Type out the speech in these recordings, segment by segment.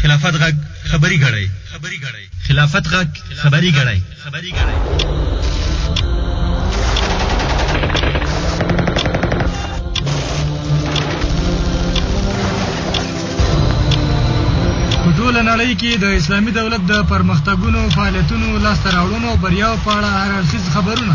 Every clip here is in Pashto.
خلافت غږ خبری ګړی خلافت غږ خبری ګړی ټوله نړۍ کې د اسلامي دولت د پرمختګونو فعالیتونو لاسته راوړنو او بریاو په اړه هر اړخیز خبرونه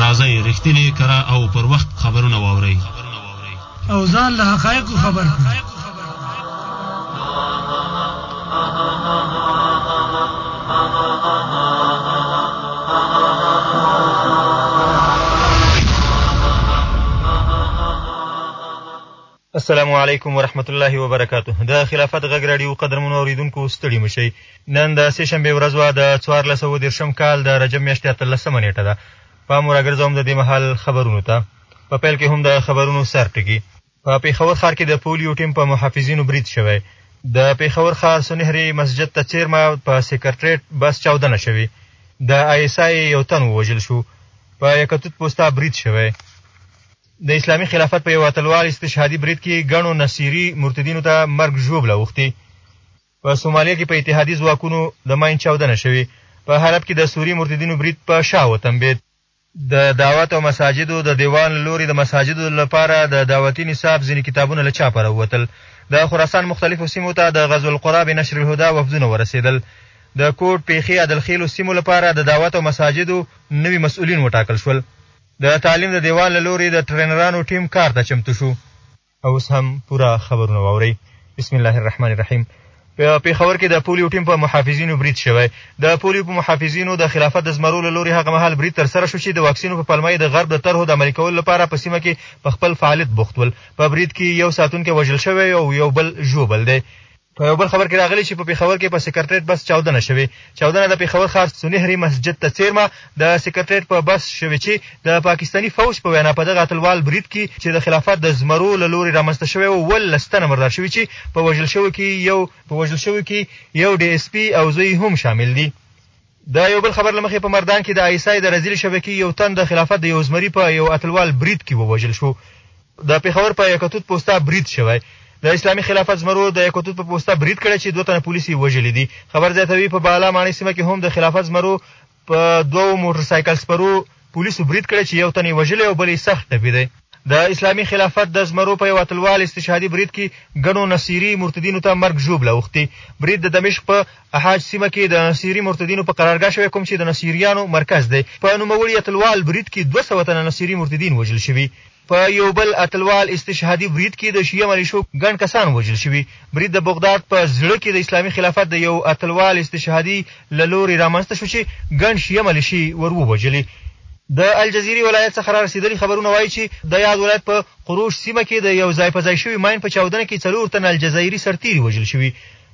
راځئ رښتینې کرا او پر وخت خبرونه واورئ او ځان له حقایقو خبر کړئ السلام علیکم ورحمت الله وبرکاته د خلافت غږ راډیو قدرمنو اوریدونکو ستړي مشئ نن د سې شنبې ورځ وه د څوارلس سوه دېرشم کال د رجب میاشتې اتلسمه نیټه ده پام وراګرځوم د دې مهال خبرونو ته په پیل کې هم د خبرونو سر ټکي په پېښور ښار کې د پولیو ټیم په محافظینو برید شوی د پېښور ښار سنهري مسجد ته څېرمه په سیکرټریټ بس چاودنه شوې د آی اس آی یو تن ووژل شو په یکتوت پوستا برید شوی د اسلامي خلافت په یو اتلوال استشهادي برید کې ګڼو نصیري مرتدینو ته مرګ ژوبله اوښتې په سومالیا کې په اتحادي ځواکونو د ماین چاودنه شوې په حلب کې د سوري مرتدینو برید په شا وتمبید د دعوت او مساجدو د دیوان له لوري د مساجدو لپاره د دعوتي نصاب ځینې کتابونه له چاپه راووتل د خراسان مختلفو سیمو ته د غزو القراب نشر الهدا وفدونه ورسېدل د کوټ پیښې عدلخیلو سیمو لپاره د دعوت او مساجدو نوي مسؤلین وټاکل شول د تعلیم د دیوان له لوري د ټرینرانو ټیم کار ته چمتو شو. اوس هم پوره خبرونه واورئ. بسم الله الرحمن الرحیم په پېښور کې د پولیو ټیم په محافظینو برید شوی. د پولیو په محافظینو د خلافت د زمرو له لورې هغه مهال برید ترسره شو چې د واکسینو په پلمه یې د غرب د طرحو د عملي کولو لپاره په سیمه کې په خپل فعالیت بوخت ول. په برید کې یو ساتونکی وژل شوی او یو بل ژوبل دی. په یو بل خبر کې راغلي چې په پېښور کې په سکرټریټ بس چاودنه شوې چاودنه د پېښور ښار سنهري مسجد ته څیرمه د سکرټریټ په بس شوې چې د پاکستاني فوج په وینا په دغه اتلوال برید کې چې د خلافت د زمرو له لوري رامنځته شوی و ولس تنه مردار شوي چې په وژل شوو کې یو په وژل شوو کې یو ډي اس پي او زوی هم شامل دي د یو بل خبر له مخې په مردان کې د آی اس آی د رزیلې شبکې یو تن د خلافت د یو زمري په یو اتلوال برید کې ووژل شو. د پېښور په یکتوت پوسته برید شوی. د اسلامي خلافت زمرو د یکتوت په پوسته برید کړی چې دوه تنه پولیس یې وژلي دي. خبر زیاتوي، په بالا ماڼۍ سیمه کې هم د خلافت زمرو په دوو موټرسایکل سپرو پولیسو برید کړی چې یو تن یې وژلی او بل یې سخت ټپي دی. د اسلامي خلافت د زمرو په یو اتلوال استشهادي برید کې ګڼو نصیري مرتدینو ته مرګ ژوبله اوښتې. برید د دمشق په احاج سیمه کې د نصیري مرتدینو په قرارګاه شوی کوم چې د نصیریانو مرکز دی. په نوموړي اتلوال برید کې دوه سوه تنه نصیري مرتدین وژل شوي. په یو بل اتلوال استشهادي برید کې د شیعه ملیشو ګڼ کسان وژل شوي. برید د بغداد په زړه کې د اسلامي خلافت د یو اتلوال استشهادي له لوري رامنځته شو چې ګڼ شیعه ملیشې ور ووژلې. د الجزیرې ولایت څخه رارسېدلي خبرونه وايي چې د یاد ولایت په قروش سیمه کې د یو ځای په ځای شوي ماین په چاودنه کې څلور تنه الجزایري سرتېري وژل شوي.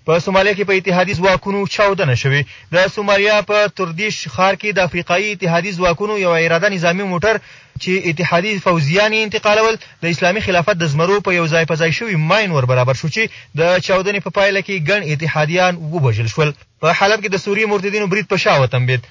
په سومالیا کې په اتحادي ځواکونو چاودنه شوې. د سومالیا په تردیش ښار کې د افریقایي اتحادي ځواکونو یو اراده نظامي موټر چې اتحادي فوځیان یې انتقالول، د اسلامي خلافت د زمرو په یو ځای په ځای شوي ماین ور برابر شو چې د چاودنې په پایله کې ګڼ اتحادیان ووژل شول. په حلب کې د سوري مرتدینو برید په شا وتمبېد.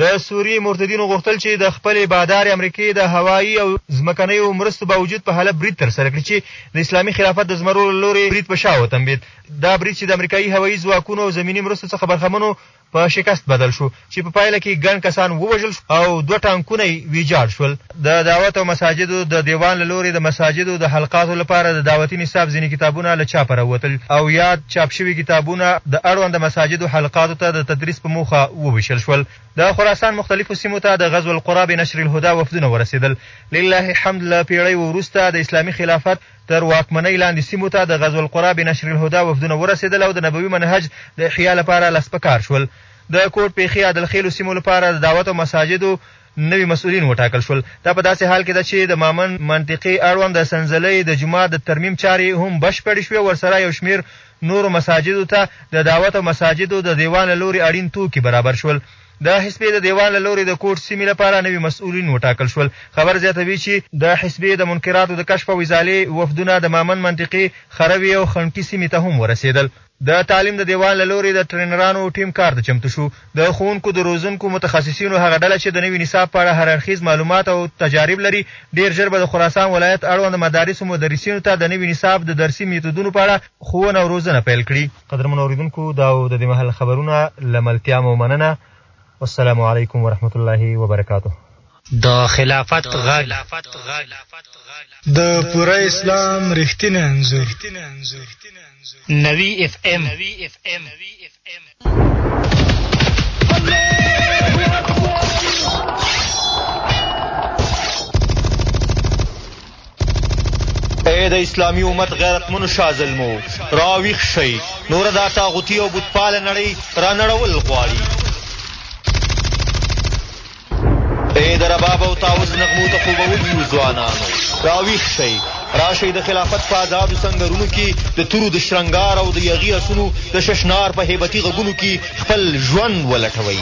د سوریې مرتدینو غوښتل چې د خپلې بادارې امریکې د هوایي او ځمکنیو مرستو باوجود په حلب برید ترسره کړي چې د اسلامي خلافت د زمرو له لورې برید په شا وتمبید. دا برید چې د امریکایي هوایي ځواکونو او زمیني مرستو څخه برخمنو په شکست بدل شو چې په پایله کې ګڼ کسان ووژل شو او دوه ټانکونه یې ویجاړ شول. د دعوت او مساجدو د دېوان له لورې د مساجدو د حلقاتو لپاره د دعوتي نصاب ځينې کتابونه له چاپه راووتل او ياد چاپ شوي کتابونه د اړونده مساجدو حلقاتو ته د تدريس په موخه ووېشل شول. د خراسان مختلفو سيمو ته د غزو القرا بنشر الهدی وفدونه ورسېدل. لله الحمد له پېړیو وروسته د اسلامي خلافت تر واکمنۍ لاندې سيمو ته د غزو القرا بنشر الهدی وفدونه ورسېدل او د نبوي منهج د احيا لپاره لس په کار شول. د کوټ پېښې عادلخېلو سيمو لپاره د دعوت او مساجدو نوي مسؤلین وټاکل شول. دا په داسې حال کې ده چې د مامن منطقې اړوند د سنځلۍ د جومات د ترمیم چارې هم بشپړې شوې او ورسره یو شمېر نورو مساجدو ته د دعوت او مساجدو د دېوان له لوري اړین توکي برابر شول. د حسبې د دېوان له لوري د کوټ سیمې لپاره نوي مسؤلین وټاکل شول. خبر زیاتوي چې د حسبې د منکراتو د کشف او ازالې وفدونه د مامن منطقې خروي او خنټي سیمې ته هم ورسېدل. د تعلیم د دیوان له لورې د ټرینرانو ټیم کار ته چمتو شو. د ښوونکو د روزونکو متخصصینو هغه ډله چې د نوي نصاب په اړه هر اړخیز معلومات او تجارب لري، ډېر ژر به د خراسان ولایت اړوند مدارسو مدرسینو ته د نوي نصاب د درسي میتودونو په اړه ښوونه او روزنه پیل کړي. قدرمنو اورېدونکو، دا و د دې مهال خبرونه، له ملتیا مو مننه، والسلام علیکم ورحمة الله وبرکاته. د خلافت غږ د پوره اسلام رښتینی انځور نوی اف ام ای د اسلامي امت غیرتمنو شازلمو راویښ شئ نوره دا تاغوتي او بتپاله نړۍ رانړول غواړي ای د رباب او تاوز نغمو ته خوبول یو ځوانانو راویښ شئ راشئ د خلافت په آزادو سنګرونو کې د تورو د شرنګار او د یغي اسونو د ششنار په هیبتي غږونو کې خپل ژوند ولټوئ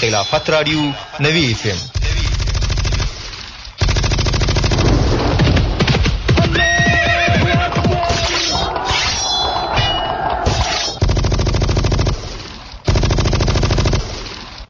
خلافت راډیو نوي اف ام